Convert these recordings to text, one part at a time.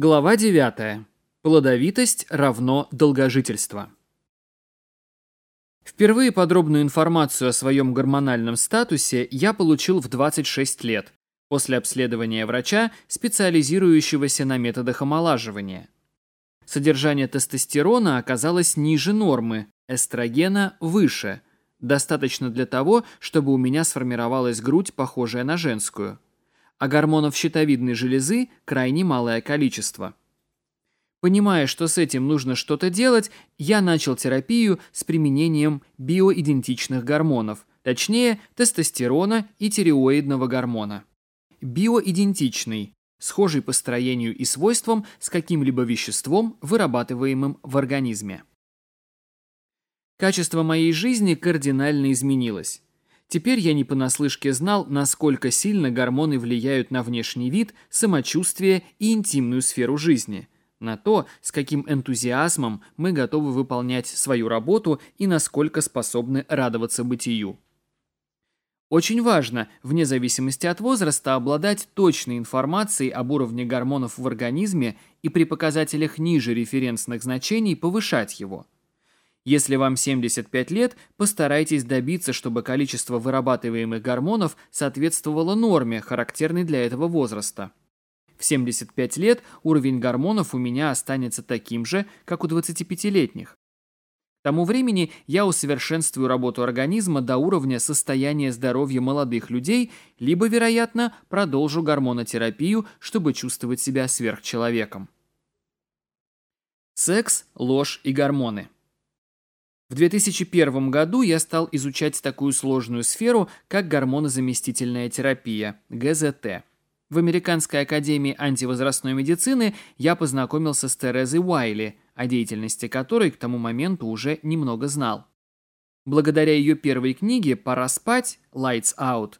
Глава 9. Плодовитость равно долгожительство. Впервые подробную информацию о своем гормональном статусе я получил в 26 лет, после обследования врача, специализирующегося на методах омолаживания. Содержание тестостерона оказалось ниже нормы, эстрогена – выше. Достаточно для того, чтобы у меня сформировалась грудь, похожая на женскую – а гормонов щитовидной железы крайне малое количество. Понимая, что с этим нужно что-то делать, я начал терапию с применением биоидентичных гормонов, точнее тестостерона и тиреоидного гормона. Биоидентичный – схожий по строению и свойствам с каким-либо веществом, вырабатываемым в организме. Качество моей жизни кардинально изменилось. Теперь я не понаслышке знал, насколько сильно гормоны влияют на внешний вид, самочувствие и интимную сферу жизни, на то, с каким энтузиазмом мы готовы выполнять свою работу и насколько способны радоваться бытию. Очень важно, вне зависимости от возраста, обладать точной информацией об уровне гормонов в организме и при показателях ниже референсных значений повышать его – если вам 75 лет, постарайтесь добиться, чтобы количество вырабатываемых гормонов соответствовало норме, характерной для этого возраста. В 75 лет уровень гормонов у меня останется таким же, как у 25-летних. К тому времени я усовершенствую работу организма до уровня состояния здоровья молодых людей, либо, вероятно, продолжу гормонотерапию, чтобы чувствовать себя сверхчеловеком. Секс, ложь и гормоны – в 2001 году я стал изучать такую сложную сферу, как гормонозаместительная терапия, ГЗТ. В Американской академии антивозрастной медицины я познакомился с Терезой Уайли, о деятельности которой к тому моменту уже немного знал. Благодаря ее первой книге «Пора спать» «Lights Out»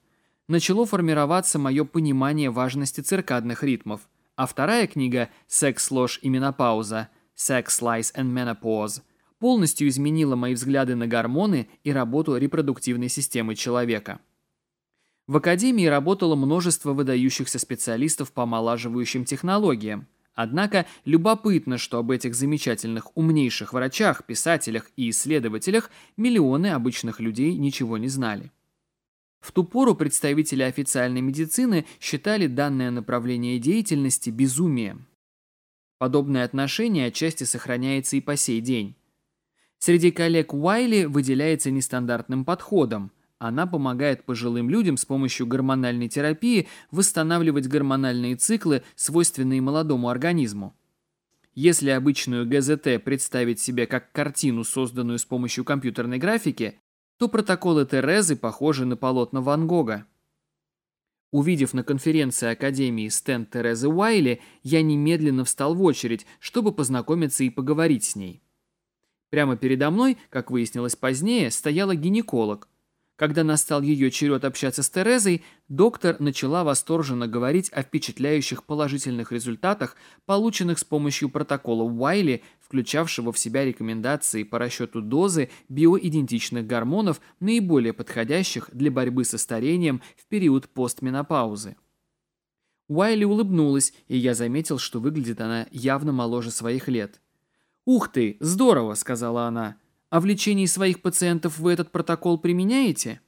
начало формироваться мое понимание важности циркадных ритмов, а вторая книга «Секс, ложь и менопауза» «Sex, Lies and Menopause» полностью изменила мои взгляды на гормоны и работу репродуктивной системы человека. В академии работало множество выдающихся специалистов по омолаживающим технологиям. Однако любопытно, что об этих замечательных умнейших врачах, писателях и исследователях миллионы обычных людей ничего не знали. В ту пору представители официальной медицины считали данное направление деятельности безумием. Подобное отношение отчасти сохраняется и по сей день. Среди коллег Уайли выделяется нестандартным подходом. Она помогает пожилым людям с помощью гормональной терапии восстанавливать гормональные циклы, свойственные молодому организму. Если обычную ГЗТ представить себе как картину, созданную с помощью компьютерной графики, то протоколы Терезы похожи на полотна Ван Гога. Увидев на конференции Академии стенд Терезы Уайли, я немедленно встал в очередь, чтобы познакомиться и поговорить с ней. Прямо передо мной, как выяснилось позднее, стояла гинеколог. Когда настал ее черед общаться с Терезой, доктор начала восторженно говорить о впечатляющих положительных результатах, полученных с помощью протокола Уайли, включавшего в себя рекомендации по расчету дозы биоидентичных гормонов, наиболее подходящих для борьбы со старением в период постменопаузы. Уайли улыбнулась, и я заметил, что выглядит она явно моложе своих лет. «Ух ты, здорово!» – сказала она. «А в лечении своих пациентов вы этот протокол применяете?»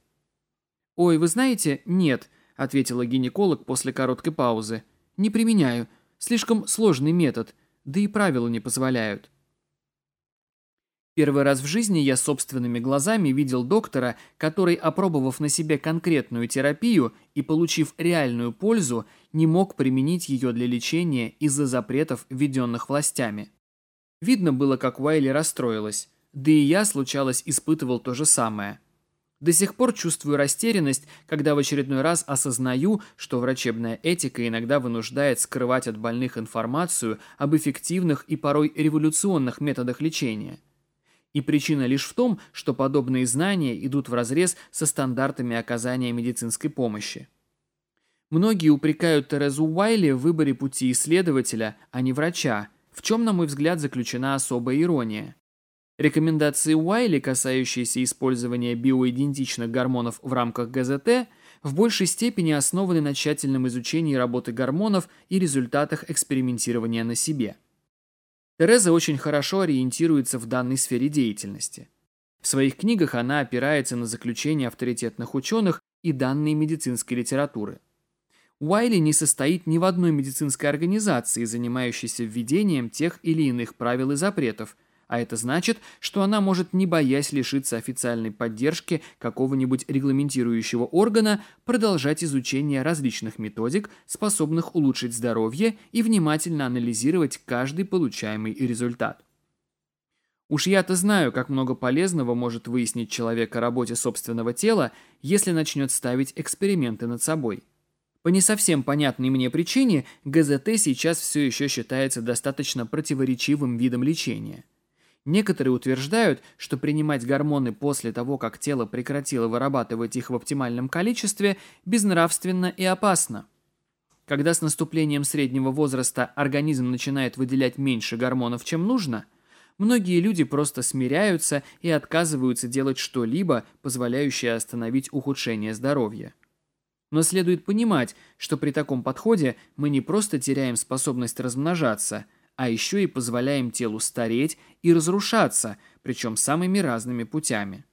«Ой, вы знаете, нет», – ответила гинеколог после короткой паузы. «Не применяю. Слишком сложный метод, да и правила не позволяют». Первый раз в жизни я собственными глазами видел доктора, который, опробовав на себе конкретную терапию и получив реальную пользу, не мог применить ее для лечения из-за запретов, введенных властями. Видно было, как Уайли расстроилась, да и я, случалось, испытывал то же самое. До сих пор чувствую растерянность, когда в очередной раз осознаю, что врачебная этика иногда вынуждает скрывать от больных информацию об эффективных и порой революционных методах лечения. И причина лишь в том, что подобные знания идут вразрез со стандартами оказания медицинской помощи. Многие упрекают Терезу Уайли в выборе пути исследователя, а не врача – в чем, на мой взгляд, заключена особая ирония. Рекомендации Уайли, касающиеся использования биоидентичных гормонов в рамках ГЗТ, в большей степени основаны на тщательном изучении работы гормонов и результатах экспериментирования на себе. Тереза очень хорошо ориентируется в данной сфере деятельности. В своих книгах она опирается на заключения авторитетных ученых и данные медицинской литературы – Уайли не состоит ни в одной медицинской организации, занимающейся введением тех или иных правил и запретов, а это значит, что она может, не боясь лишиться официальной поддержки какого-нибудь регламентирующего органа, продолжать изучение различных методик, способных улучшить здоровье и внимательно анализировать каждый получаемый результат. Уж я-то знаю, как много полезного может выяснить человек о работе собственного тела, если начнет ставить эксперименты над собой – по не совсем понятной мне причине ГЗТ сейчас все еще считается достаточно противоречивым видом лечения. Некоторые утверждают, что принимать гормоны после того, как тело прекратило вырабатывать их в оптимальном количестве, безнравственно и опасно. Когда с наступлением среднего возраста организм начинает выделять меньше гормонов, чем нужно, многие люди просто смиряются и отказываются делать что-либо, позволяющее остановить ухудшение здоровья. Но следует понимать, что при таком подходе мы не просто теряем способность размножаться, а еще и позволяем телу стареть и разрушаться, причем самыми разными путями.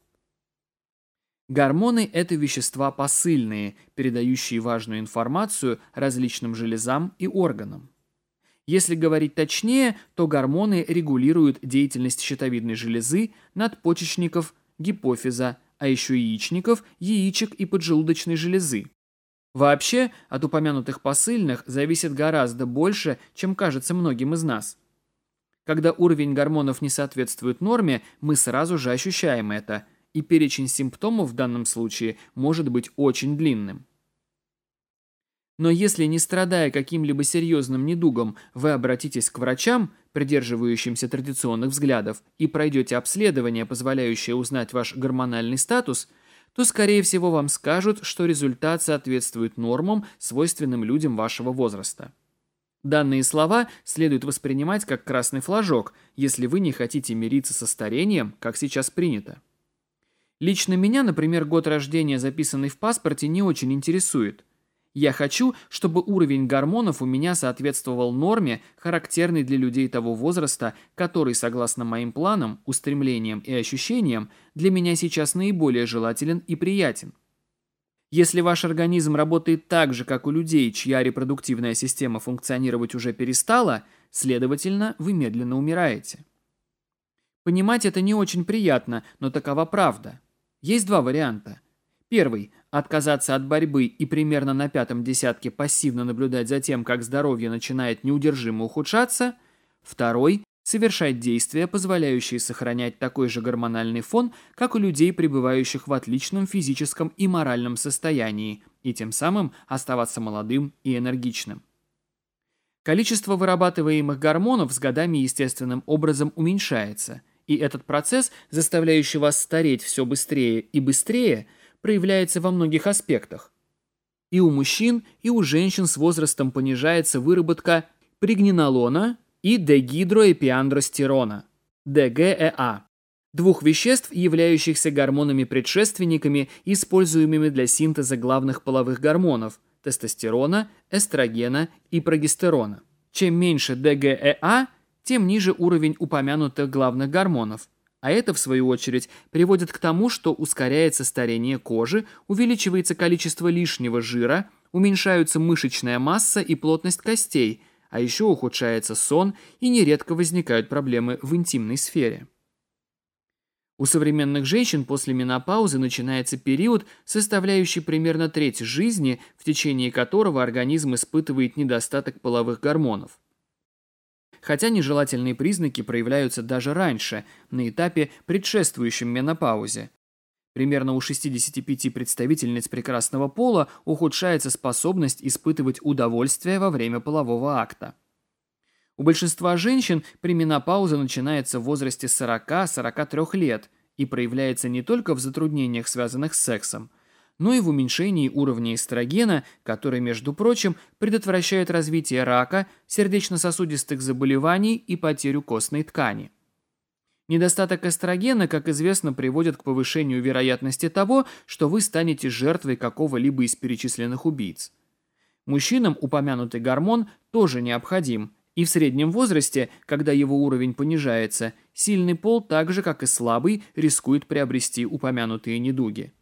Гормоны – это вещества посыльные, передающие важную информацию различным железам и органам. Если говорить точнее, то гормоны регулируют деятельность щитовидной железы, надпочечников, гипофиза, а еще яичников, яичек и поджелудочной железы. Вообще, от упомянутых посыльных зависит гораздо больше, чем кажется многим из нас. Когда уровень гормонов не соответствует норме, мы сразу же ощущаем это, и перечень симптомов в данном случае может быть очень длинным. Но если, не страдая каким-либо серьезным недугом, вы обратитесь к врачам, придерживающимся традиционных взглядов, и пройдете обследование, позволяющее узнать ваш гормональный статус – то, скорее всего, вам скажут, что результат соответствует нормам, свойственным людям вашего возраста. Данные слова следует воспринимать как красный флажок, если вы не хотите мириться со старением, как сейчас принято. Лично меня, например, год рождения, записанный в паспорте, не очень интересует. Я хочу, чтобы уровень гормонов у меня соответствовал норме, характерной для людей того возраста, который, согласно моим планам, устремлениям и ощущениям, для меня сейчас наиболее желателен и приятен. Если ваш организм работает так же, как у людей, чья репродуктивная система функционировать уже перестала, следовательно, вы медленно умираете. Понимать это не очень приятно, но такова правда. Есть два варианта. Первый – отказаться от борьбы и примерно на пятом десятке пассивно наблюдать за тем, как здоровье начинает неудержимо ухудшаться. Второй – совершать действия, позволяющие сохранять такой же гормональный фон, как у людей, пребывающих в отличном физическом и моральном состоянии, и тем самым оставаться молодым и энергичным. Количество вырабатываемых гормонов с годами естественным образом уменьшается, и этот процесс, заставляющий вас стареть все быстрее и быстрее – проявляется во многих аспектах. И у мужчин, и у женщин с возрастом понижается выработка пригненолона и дегидроэпиандростерона, ДГЭА, двух веществ, являющихся гормонами-предшественниками, используемыми для синтеза главных половых гормонов – тестостерона, эстрогена и прогестерона. Чем меньше ДГЭА, тем ниже уровень упомянутых главных гормонов – а это, в свою очередь, приводит к тому, что ускоряется старение кожи, увеличивается количество лишнего жира, уменьшаются мышечная масса и плотность костей, а еще ухудшается сон и нередко возникают проблемы в интимной сфере. У современных женщин после менопаузы начинается период, составляющий примерно треть жизни, в течение которого организм испытывает недостаток половых гормонов. Хотя нежелательные признаки проявляются даже раньше, на этапе, предшествующем менопаузе. Примерно у 65 представительниц прекрасного пола ухудшается способность испытывать удовольствие во время полового акта. У большинства женщин пременопауза начинается в возрасте 40-43 лет и проявляется не только в затруднениях, связанных с сексом – но и в уменьшении уровня эстрогена, который, между прочим, предотвращает развитие рака, сердечно-сосудистых заболеваний и потерю костной ткани. Недостаток эстрогена, как известно, приводит к повышению вероятности того, что вы станете жертвой какого-либо из перечисленных убийц. Мужчинам упомянутый гормон тоже необходим, и в среднем возрасте, когда его уровень понижается, сильный пол так же, как и слабый, рискует приобрести упомянутые недуги.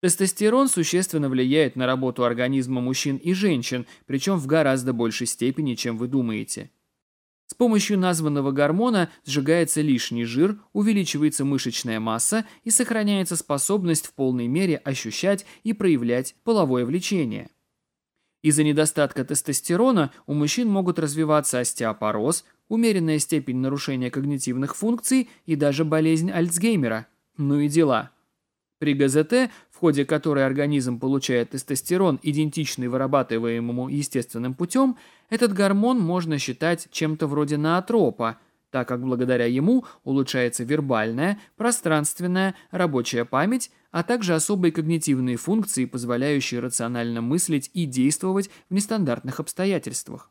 Тестостерон существенно влияет на работу организма мужчин и женщин, причем в гораздо большей степени, чем вы думаете. С помощью названного гормона сжигается лишний жир, увеличивается мышечная масса и сохраняется способность в полной мере ощущать и проявлять половое влечение. Из-за недостатка тестостерона у мужчин могут развиваться остеопороз, умеренная степень нарушения когнитивных функций и даже болезнь Альцгеймера. Ну и дела. При ГЗТ в ходе которой организм получает тестостерон, идентичный вырабатываемому естественным путем, этот гормон можно считать чем-то вроде наотропа, так как благодаря ему улучшается вербальная, пространственная, рабочая память, а также особые когнитивные функции, позволяющие рационально мыслить и действовать в нестандартных обстоятельствах.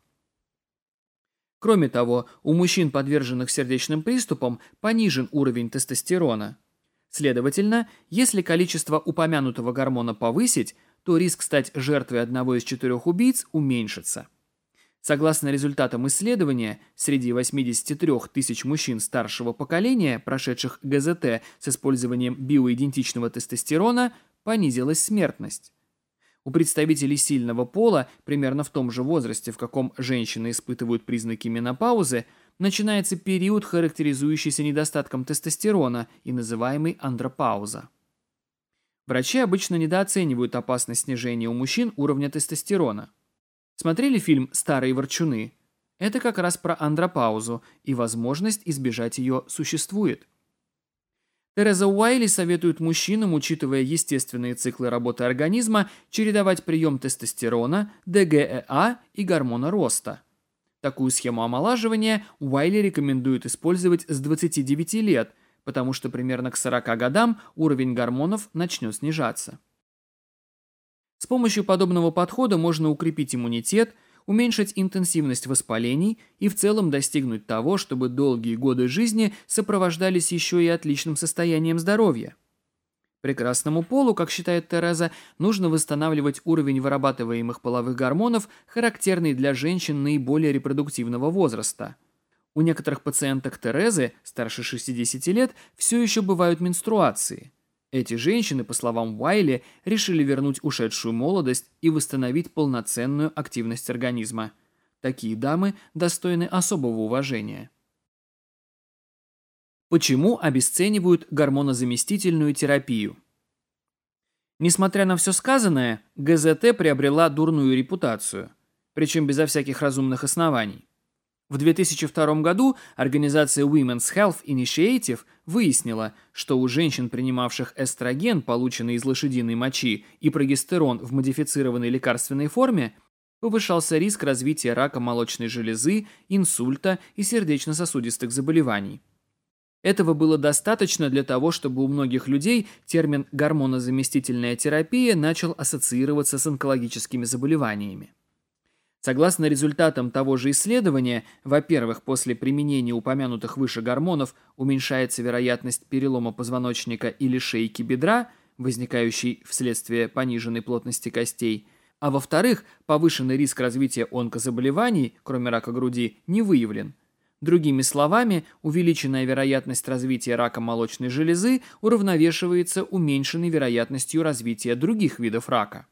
Кроме того, у мужчин, подверженных сердечным приступам, понижен уровень тестостерона – Следовательно, если количество упомянутого гормона повысить, то риск стать жертвой одного из четырех убийц уменьшится. Согласно результатам исследования, среди 83 тысяч мужчин старшего поколения, прошедших ГЗТ с использованием биоидентичного тестостерона, понизилась смертность. У представителей сильного пола, примерно в том же возрасте, в каком женщины испытывают признаки менопаузы, начинается период, характеризующийся недостатком тестостерона и называемый андропауза. Врачи обычно недооценивают опасность снижения у мужчин уровня тестостерона. Смотрели фильм «Старые ворчуны»? Это как раз про андропаузу, и возможность избежать ее существует. Тереза Уайли советует мужчинам, учитывая естественные циклы работы организма, чередовать прием тестостерона, ДГЭА и гормона роста – Такую схему омолаживания Уайли рекомендует использовать с 29 лет, потому что примерно к 40 годам уровень гормонов начнет снижаться. С помощью подобного подхода можно укрепить иммунитет, уменьшить интенсивность воспалений и в целом достигнуть того, чтобы долгие годы жизни сопровождались еще и отличным состоянием здоровья. Прекрасному полу, как считает Тереза, нужно восстанавливать уровень вырабатываемых половых гормонов, характерный для женщин наиболее репродуктивного возраста. У некоторых пациенток Терезы, старше 60 лет, все еще бывают менструации. Эти женщины, по словам Уайли, решили вернуть ушедшую молодость и восстановить полноценную активность организма. Такие дамы достойны особого уважения. Почему обесценивают гормонозаместительную терапию? Несмотря на все сказанное, ГЗТ приобрела дурную репутацию, причем безо всяких разумных оснований. В 2002 году организация Women's Health Initiative выяснила, что у женщин, принимавших эстроген, полученный из лошадиной мочи, и прогестерон в модифицированной лекарственной форме, повышался риск развития рака молочной железы, инсульта и сердечно-сосудистых заболеваний. Этого было достаточно для того, чтобы у многих людей термин «гормонозаместительная терапия» начал ассоциироваться с онкологическими заболеваниями. Согласно результатам того же исследования, во-первых, после применения упомянутых выше гормонов уменьшается вероятность перелома позвоночника или шейки бедра, возникающей вследствие пониженной плотности костей, а во-вторых, повышенный риск развития онкозаболеваний, кроме рака груди, не выявлен – Другими словами, увеличенная вероятность развития рака молочной железы уравновешивается уменьшенной вероятностью развития других видов рака.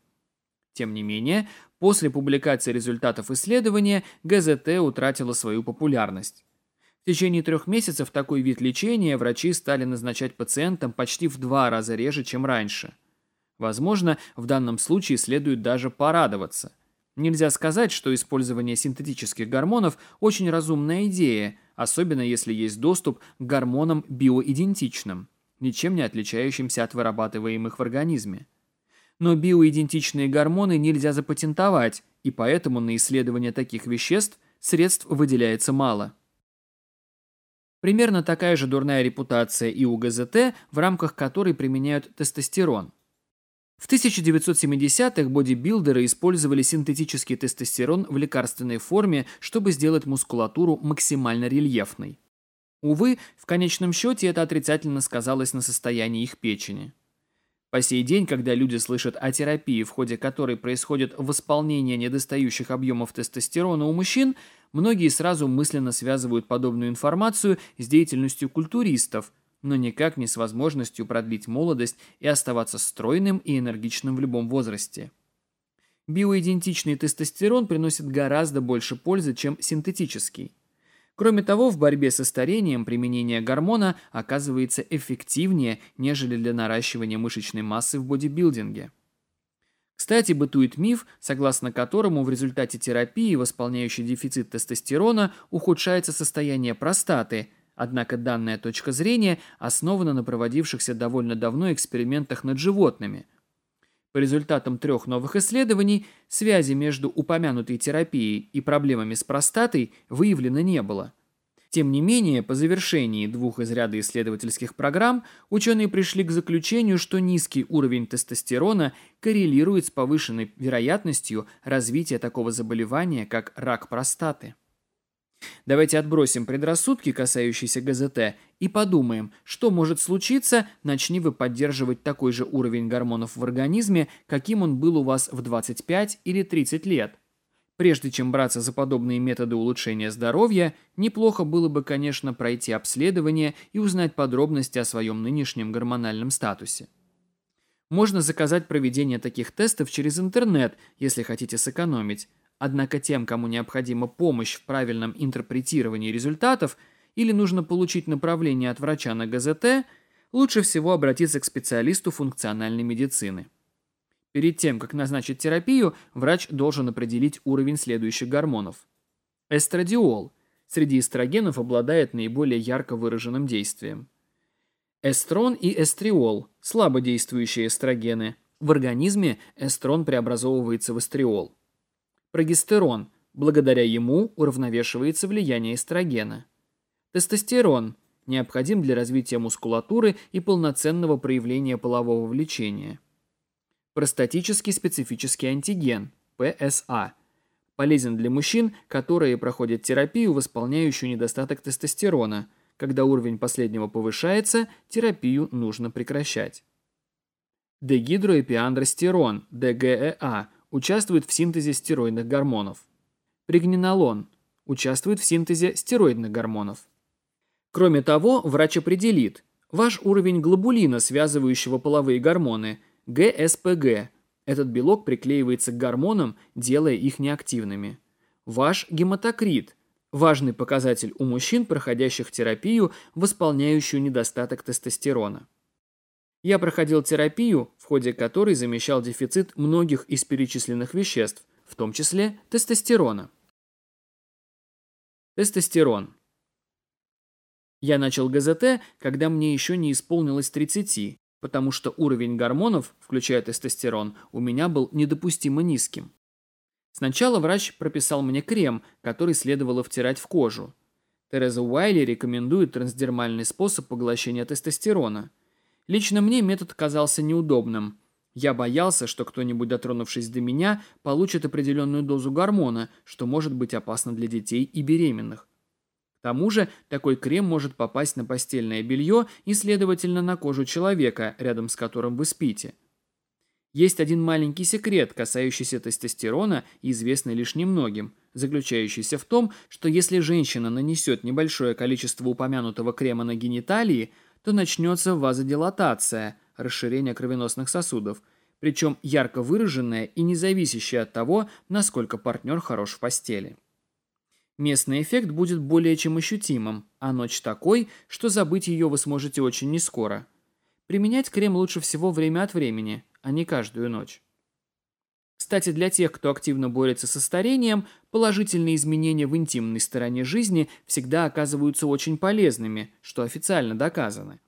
Тем не менее, после публикации результатов исследования ГЗТ утратила свою популярность. В течение трех месяцев такой вид лечения врачи стали назначать пациентам почти в два раза реже, чем раньше. Возможно, в данном случае следует даже порадоваться – Нельзя сказать, что использование синтетических гормонов очень разумная идея, особенно если есть доступ к гормонам биоидентичным, ничем не отличающимся от вырабатываемых в организме. Но биоидентичные гормоны нельзя запатентовать, и поэтому на исследование таких веществ средств выделяется мало. Примерно такая же дурная репутация и у ГЗТ, в рамках которой применяют тестостерон – в 1970-х бодибилдеры использовали синтетический тестостерон в лекарственной форме, чтобы сделать мускулатуру максимально рельефной. Увы, в конечном счете это отрицательно сказалось на состоянии их печени. По сей день, когда люди слышат о терапии, в ходе которой происходит восполнение недостающих объемов тестостерона у мужчин, многие сразу мысленно связывают подобную информацию с деятельностью культуристов – но никак не с возможностью продлить молодость и оставаться стройным и энергичным в любом возрасте. Биоидентичный тестостерон приносит гораздо больше пользы, чем синтетический. Кроме того, в борьбе со старением применение гормона оказывается эффективнее, нежели для наращивания мышечной массы в бодибилдинге. Кстати, бытует миф, согласно которому в результате терапии, восполняющей дефицит тестостерона, ухудшается состояние простаты – Однако данная точка зрения основана на проводившихся довольно давно экспериментах над животными. По результатам трех новых исследований связи между упомянутой терапией и проблемами с простатой выявлено не было. Тем не менее, по завершении двух из ряда исследовательских программ ученые пришли к заключению, что низкий уровень тестостерона коррелирует с повышенной вероятностью развития такого заболевания, как рак простаты. Давайте отбросим предрассудки, касающиеся ГЗТ, и подумаем, что может случиться, начни вы поддерживать такой же уровень гормонов в организме, каким он был у вас в 25 или 30 лет. Прежде чем браться за подобные методы улучшения здоровья, неплохо было бы, конечно, пройти обследование и узнать подробности о своем нынешнем гормональном статусе. Можно заказать проведение таких тестов через интернет, если хотите сэкономить. Однако тем, кому необходима помощь в правильном интерпретировании результатов или нужно получить направление от врача на ГЗТ, лучше всего обратиться к специалисту функциональной медицины. Перед тем, как назначить терапию, врач должен определить уровень следующих гормонов. Эстрадиол среди эстрогенов обладает наиболее ярко выраженным действием. Эстрон и эстриол – слабодействующие эстрогены. В организме эстрон преобразовывается в эстриол – Прогестерон. Благодаря ему уравновешивается влияние эстрогена. Тестостерон необходим для развития мускулатуры и полноценного проявления полового влечения. Простатический специфический антиген – ПСА. Полезен для мужчин, которые проходят терапию, восполняющую недостаток тестостерона. Когда уровень последнего повышается, терапию нужно прекращать. Дегидроэпиандростерон – ДГЭА участвует в синтезе стероидных гормонов. Пригненолон участвует в синтезе стероидных гормонов. Кроме того, врач определит ваш уровень глобулина, связывающего половые гормоны, ГСПГ. Этот белок приклеивается к гормонам, делая их неактивными. Ваш гематокрит – важный показатель у мужчин, проходящих терапию, восполняющую недостаток тестостерона. Я проходил терапию, в ходе которой замещал дефицит многих из перечисленных веществ, в том числе тестостерона. Тестостерон. Я начал ГЗТ, когда мне еще не исполнилось 30, потому что уровень гормонов, включая тестостерон, у меня был недопустимо низким. Сначала врач прописал мне крем, который следовало втирать в кожу. Тереза Уайли рекомендует трансдермальный способ поглощения тестостерона – Лично мне метод казался неудобным. Я боялся, что кто-нибудь, дотронувшись до меня, получит определенную дозу гормона, что может быть опасно для детей и беременных. К тому же, такой крем может попасть на постельное белье и, следовательно, на кожу человека, рядом с которым вы спите. Есть один маленький секрет, касающийся тестостерона и известный лишь немногим, заключающийся в том, что если женщина нанесет небольшое количество упомянутого крема на гениталии – то начнется вазодилатация, расширение кровеносных сосудов, причем ярко выраженная и не зависящее от того, насколько партнер хорош в постели. Местный эффект будет более чем ощутимым, а ночь такой, что забыть ее вы сможете очень нескоро. Применять крем лучше всего время от времени, а не каждую ночь. Кстати, для тех, кто активно борется со старением, положительные изменения в интимной стороне жизни всегда оказываются очень полезными, что официально доказано.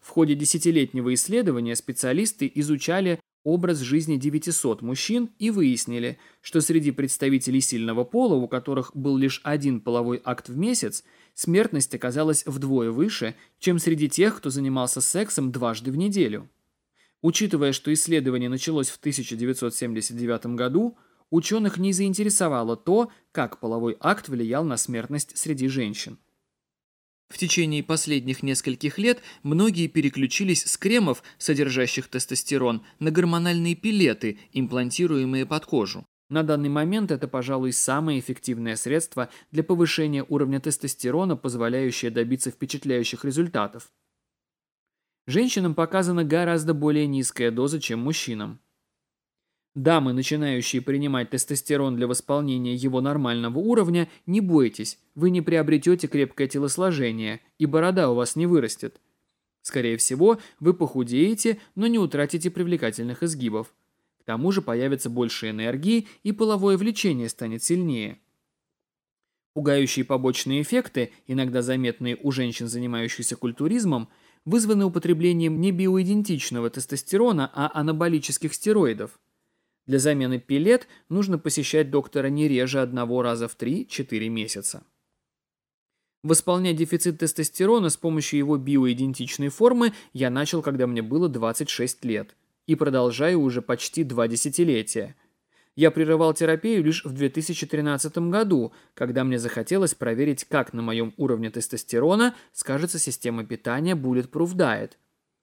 В ходе десятилетнего исследования специалисты изучали образ жизни 900 мужчин и выяснили, что среди представителей сильного пола, у которых был лишь один половой акт в месяц, смертность оказалась вдвое выше, чем среди тех, кто занимался сексом дважды в неделю. Учитывая, что исследование началось в 1979 году, ученых не заинтересовало то, как половой акт влиял на смертность среди женщин. В течение последних нескольких лет многие переключились с кремов, содержащих тестостерон, на гормональные пилеты, имплантируемые под кожу. На данный момент это, пожалуй, самое эффективное средство для повышения уровня тестостерона, позволяющее добиться впечатляющих результатов. Женщинам показана гораздо более низкая доза, чем мужчинам. Дамы, начинающие принимать тестостерон для восполнения его нормального уровня, не бойтесь, вы не приобретете крепкое телосложение, и борода у вас не вырастет. Скорее всего, вы похудеете, но не утратите привлекательных изгибов. К тому же появится больше энергии, и половое влечение станет сильнее. Пугающие побочные эффекты, иногда заметные у женщин, занимающихся культуризмом – вызваны употреблением не биоидентичного тестостерона, а анаболических стероидов. Для замены пилет нужно посещать доктора не реже одного раза в 3-4 месяца. Восполнять дефицит тестостерона с помощью его биоидентичной формы я начал, когда мне было 26 лет, и продолжаю уже почти два десятилетия – я прерывал терапию лишь в 2013 году, когда мне захотелось проверить, как на моем уровне тестостерона скажется система питания Bulletproof Diet.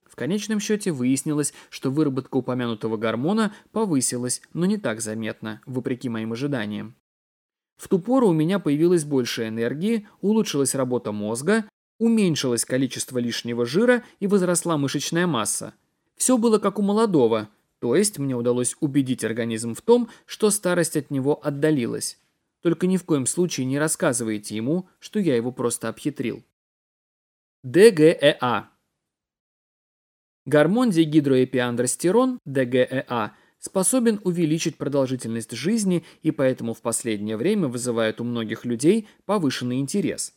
В конечном счете выяснилось, что выработка упомянутого гормона повысилась, но не так заметно, вопреки моим ожиданиям. В ту пору у меня появилось больше энергии, улучшилась работа мозга, уменьшилось количество лишнего жира и возросла мышечная масса. Все было как у молодого, то есть мне удалось убедить организм в том, что старость от него отдалилась. Только ни в коем случае не рассказывайте ему, что я его просто обхитрил. ДГЭА Гормон дегидроэпиандростерон, ДГЭА, способен увеличить продолжительность жизни и поэтому в последнее время вызывает у многих людей повышенный интерес.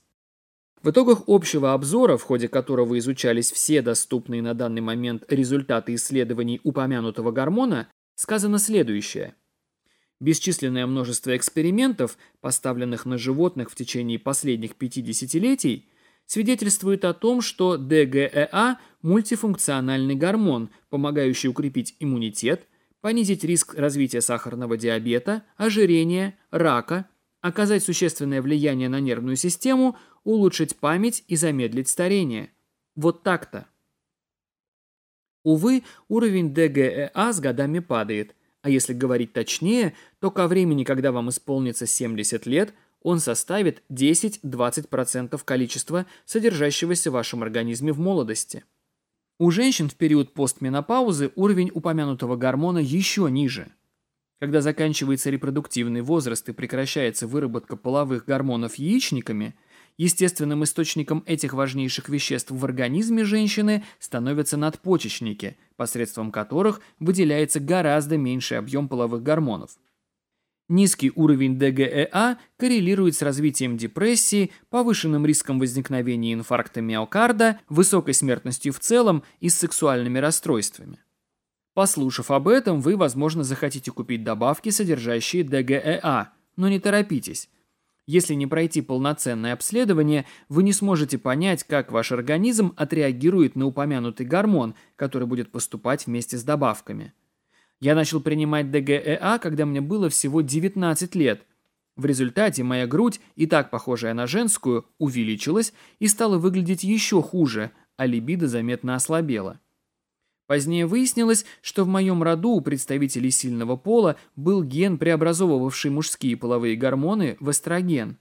В итогах общего обзора, в ходе которого изучались все доступные на данный момент результаты исследований упомянутого гормона, сказано следующее. Бесчисленное множество экспериментов, поставленных на животных в течение последних 50-летий, свидетельствует о том, что ДГЭА – мультифункциональный гормон, помогающий укрепить иммунитет, понизить риск развития сахарного диабета, ожирения, рака, оказать существенное влияние на нервную систему, улучшить память и замедлить старение. Вот так-то. Увы, уровень ДГЭА с годами падает, а если говорить точнее, то ко времени, когда вам исполнится 70 лет, он составит 10-20% количества содержащегося в вашем организме в молодости. У женщин в период постменопаузы уровень упомянутого гормона еще ниже. Когда заканчивается репродуктивный возраст и прекращается выработка половых гормонов яичниками – Естественным источником этих важнейших веществ в организме женщины становятся надпочечники, посредством которых выделяется гораздо меньший объем половых гормонов. Низкий уровень ДГЭА коррелирует с развитием депрессии, повышенным риском возникновения инфаркта миокарда, высокой смертностью в целом и с сексуальными расстройствами. Послушав об этом, вы, возможно, захотите купить добавки, содержащие ДГЭА, но не торопитесь. Если не пройти полноценное обследование, вы не сможете понять, как ваш организм отреагирует на упомянутый гормон, который будет поступать вместе с добавками. Я начал принимать ДГЭА, когда мне было всего 19 лет. В результате моя грудь, и так похожая на женскую, увеличилась и стала выглядеть еще хуже, а либидо заметно ослабела. Позднее выяснилось, что в моем роду у представителей сильного пола был ген, преобразовывавший мужские половые гормоны в эстроген.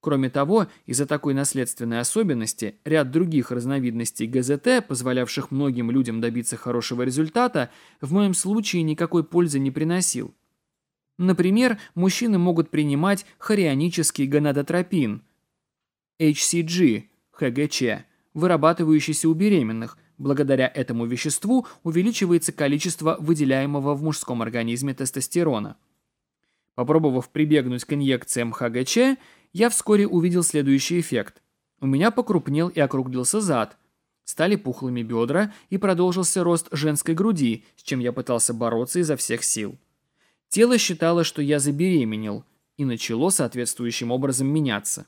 Кроме того, из-за такой наследственной особенности ряд других разновидностей ГЗТ, позволявших многим людям добиться хорошего результата, в моем случае никакой пользы не приносил. Например, мужчины могут принимать хорионический гонадотропин, HCG, ХГЧ, вырабатывающийся у беременных – Благодаря этому веществу увеличивается количество выделяемого в мужском организме тестостерона. Попробовав прибегнуть к инъекциям ХГЧ, я вскоре увидел следующий эффект. У меня покрупнел и округлился зад. Стали пухлыми бедра и продолжился рост женской груди, с чем я пытался бороться изо всех сил. Тело считало, что я забеременел, и начало соответствующим образом меняться.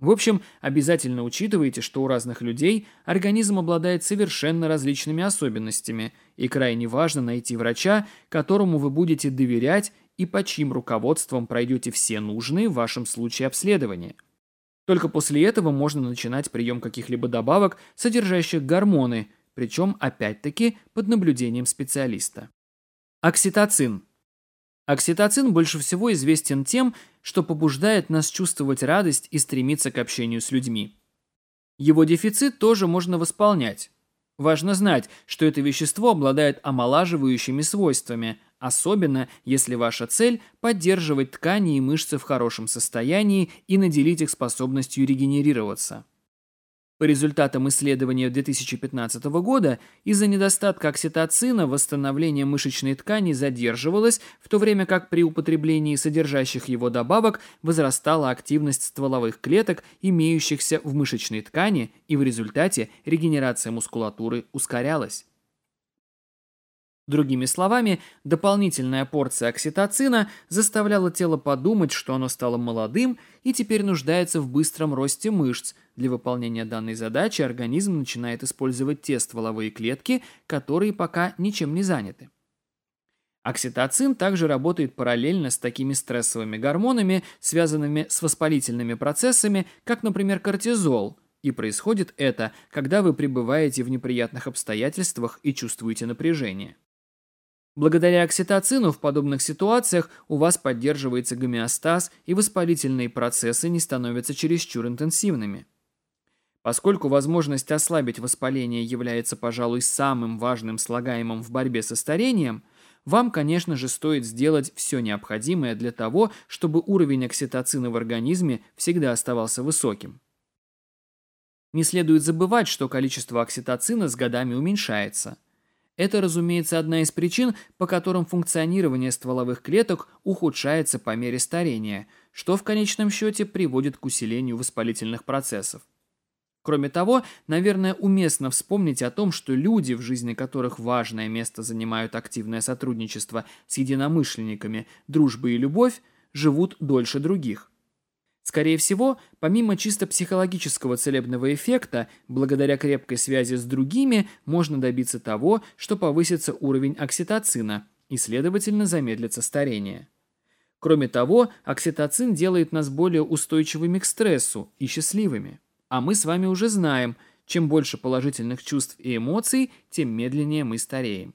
В общем, обязательно учитывайте, что у разных людей организм обладает совершенно различными особенностями, и крайне важно найти врача, которому вы будете доверять и по чьим руководством пройдете все нужные в вашем случае обследования. Только после этого можно начинать прием каких-либо добавок, содержащих гормоны, причем опять-таки под наблюдением специалиста. Окситоцин – Окситоцин больше всего известен тем, что побуждает нас чувствовать радость и стремиться к общению с людьми. Его дефицит тоже можно восполнять. Важно знать, что это вещество обладает омолаживающими свойствами, особенно если ваша цель – поддерживать ткани и мышцы в хорошем состоянии и наделить их способностью регенерироваться. По результатам исследования 2015 года из-за недостатка окситоцина восстановление мышечной ткани задерживалось, в то время как при употреблении содержащих его добавок возрастала активность стволовых клеток, имеющихся в мышечной ткани, и в результате регенерация мускулатуры ускорялась. Другими словами, дополнительная порция окситоцина заставляла тело подумать, что оно стало молодым и теперь нуждается в быстром росте мышц. Для выполнения данной задачи организм начинает использовать те стволовые клетки, которые пока ничем не заняты. Окситоцин также работает параллельно с такими стрессовыми гормонами, связанными с воспалительными процессами, как, например, кортизол – и происходит это, когда вы пребываете в неприятных обстоятельствах и чувствуете напряжение. Благодаря окситоцину в подобных ситуациях у вас поддерживается гомеостаз и воспалительные процессы не становятся чересчур интенсивными. Поскольку возможность ослабить воспаление является, пожалуй, самым важным слагаемым в борьбе со старением, вам, конечно же, стоит сделать все необходимое для того, чтобы уровень окситоцина в организме всегда оставался высоким. Не следует забывать, что количество окситоцина с годами уменьшается – это, разумеется, одна из причин, по которым функционирование стволовых клеток ухудшается по мере старения, что в конечном счете приводит к усилению воспалительных процессов. Кроме того, наверное, уместно вспомнить о том, что люди, в жизни которых важное место занимают активное сотрудничество с единомышленниками, дружба и любовь, живут дольше других – Скорее всего, помимо чисто психологического целебного эффекта, благодаря крепкой связи с другими можно добиться того, что повысится уровень окситоцина и, следовательно, замедлится старение. Кроме того, окситоцин делает нас более устойчивыми к стрессу и счастливыми. А мы с вами уже знаем, чем больше положительных чувств и эмоций, тем медленнее мы стареем.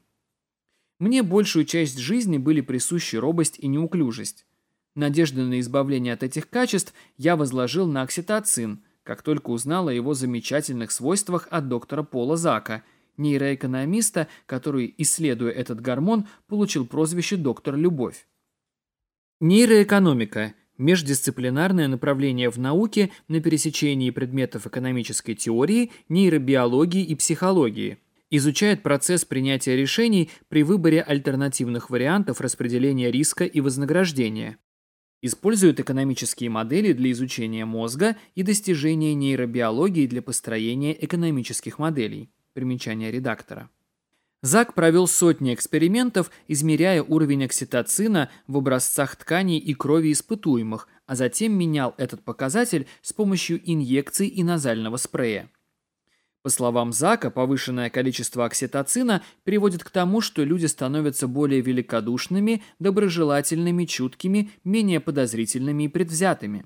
Мне большую часть жизни были присущи робость и неуклюжесть. Надежды на избавление от этих качеств я возложил на окситоцин, как только узнал о его замечательных свойствах от доктора Пола Зака, нейроэкономиста, который, исследуя этот гормон, получил прозвище «доктор Любовь». Нейроэкономика – междисциплинарное направление в науке на пересечении предметов экономической теории, нейробиологии и психологии – изучает процесс принятия решений при выборе альтернативных вариантов распределения риска и вознаграждения. Используют экономические модели для изучения мозга и достижения нейробиологии для построения экономических моделей. Примечание редактора. Зак провел сотни экспериментов, измеряя уровень окситоцина в образцах тканей и крови испытуемых, а затем менял этот показатель с помощью инъекций и назального спрея. По словам Зака, повышенное количество окситоцина приводит к тому, что люди становятся более великодушными, доброжелательными, чуткими, менее подозрительными и предвзятыми.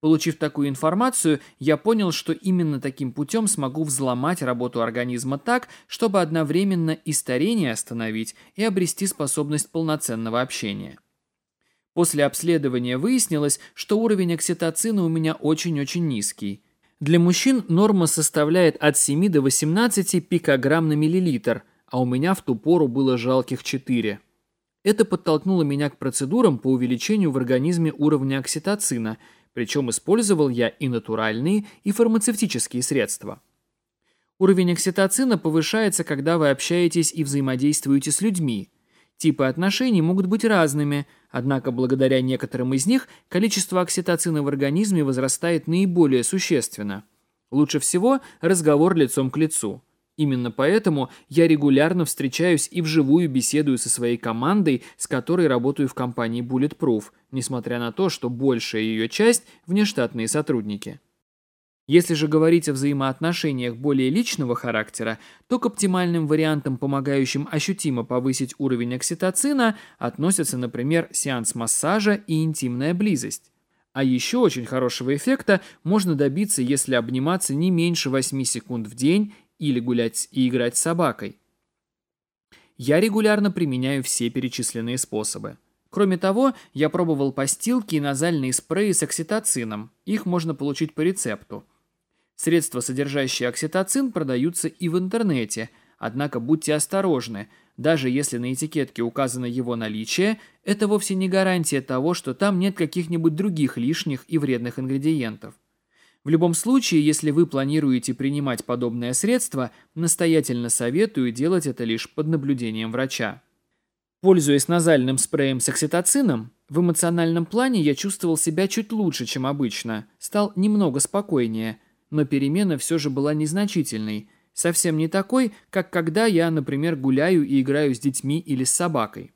Получив такую информацию, я понял, что именно таким путем смогу взломать работу организма так, чтобы одновременно и старение остановить, и обрести способность полноценного общения. После обследования выяснилось, что уровень окситоцина у меня очень-очень низкий – для мужчин норма составляет от 7 до 18 пикограмм на миллилитр, а у меня в ту пору было жалких 4. Это подтолкнуло меня к процедурам по увеличению в организме уровня окситоцина, причем использовал я и натуральные, и фармацевтические средства. Уровень окситоцина повышается, когда вы общаетесь и взаимодействуете с людьми – Типы отношений могут быть разными, однако благодаря некоторым из них количество окситоцина в организме возрастает наиболее существенно. Лучше всего разговор лицом к лицу. Именно поэтому я регулярно встречаюсь и вживую беседую со своей командой, с которой работаю в компании Bulletproof, несмотря на то, что большая ее часть – внештатные сотрудники. Если же говорить о взаимоотношениях более личного характера, то к оптимальным вариантам, помогающим ощутимо повысить уровень окситоцина, относятся, например, сеанс массажа и интимная близость. А еще очень хорошего эффекта можно добиться, если обниматься не меньше 8 секунд в день или гулять и играть с собакой. Я регулярно применяю все перечисленные способы. Кроме того, я пробовал постилки и назальные спреи с окситоцином. Их можно получить по рецепту. Средства, содержащие окситоцин, продаются и в интернете, однако будьте осторожны, даже если на этикетке указано его наличие, это вовсе не гарантия того, что там нет каких-нибудь других лишних и вредных ингредиентов. В любом случае, если вы планируете принимать подобное средство, настоятельно советую делать это лишь под наблюдением врача. Пользуясь назальным спреем с окситоцином, в эмоциональном плане я чувствовал себя чуть лучше, чем обычно, стал немного спокойнее – но перемена все же была незначительной, совсем не такой, как когда я, например, гуляю и играю с детьми или с собакой.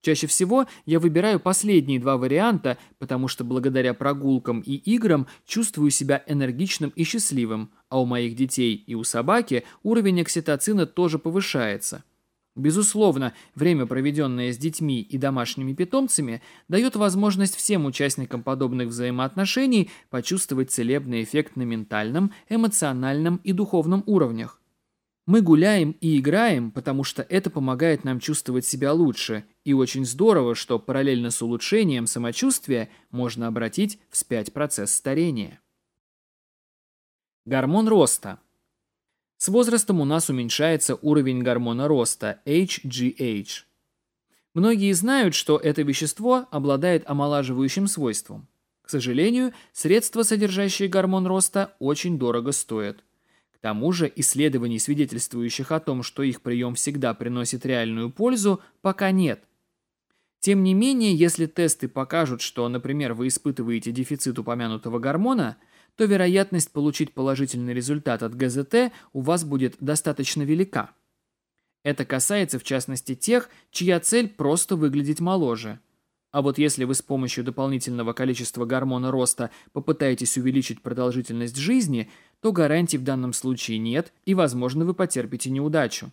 Чаще всего я выбираю последние два варианта, потому что благодаря прогулкам и играм чувствую себя энергичным и счастливым, а у моих детей и у собаки уровень окситоцина тоже повышается – Безусловно, время, проведенное с детьми и домашними питомцами, дает возможность всем участникам подобных взаимоотношений почувствовать целебный эффект на ментальном, эмоциональном и духовном уровнях. Мы гуляем и играем, потому что это помогает нам чувствовать себя лучше, и очень здорово, что параллельно с улучшением самочувствия можно обратить вспять процесс старения. Гормон роста – с возрастом у нас уменьшается уровень гормона роста HGH. Многие знают, что это вещество обладает омолаживающим свойством. К сожалению, средства, содержащие гормон роста, очень дорого стоят. К тому же исследований, свидетельствующих о том, что их прием всегда приносит реальную пользу, пока нет. Тем не менее, если тесты покажут, что, например, вы испытываете дефицит упомянутого гормона – то вероятность получить положительный результат от ГЗТ у вас будет достаточно велика. Это касается в частности тех, чья цель просто выглядеть моложе. А вот если вы с помощью дополнительного количества гормона роста попытаетесь увеличить продолжительность жизни, то гарантий в данном случае нет и, возможно, вы потерпите неудачу.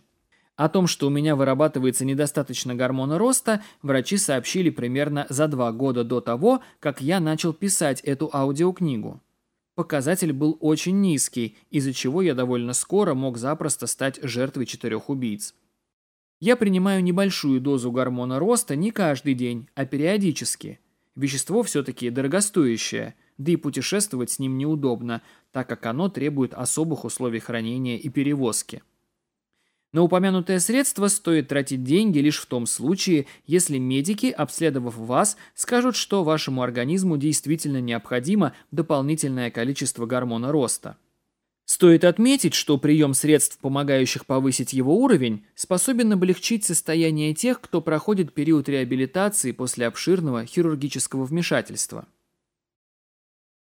О том, что у меня вырабатывается недостаточно гормона роста, врачи сообщили примерно за два года до того, как я начал писать эту аудиокнигу. Показатель был очень низкий, из-за чего я довольно скоро мог запросто стать жертвой четырех убийц. Я принимаю небольшую дозу гормона роста не каждый день, а периодически. Вещество все-таки дорогостоящее, да и путешествовать с ним неудобно, так как оно требует особых условий хранения и перевозки. На упомянутое средство стоит тратить деньги лишь в том случае, если медики, обследовав вас, скажут, что вашему организму действительно необходимо дополнительное количество гормона роста. Стоит отметить, что прием средств, помогающих повысить его уровень, способен облегчить состояние тех, кто проходит период реабилитации после обширного хирургического вмешательства.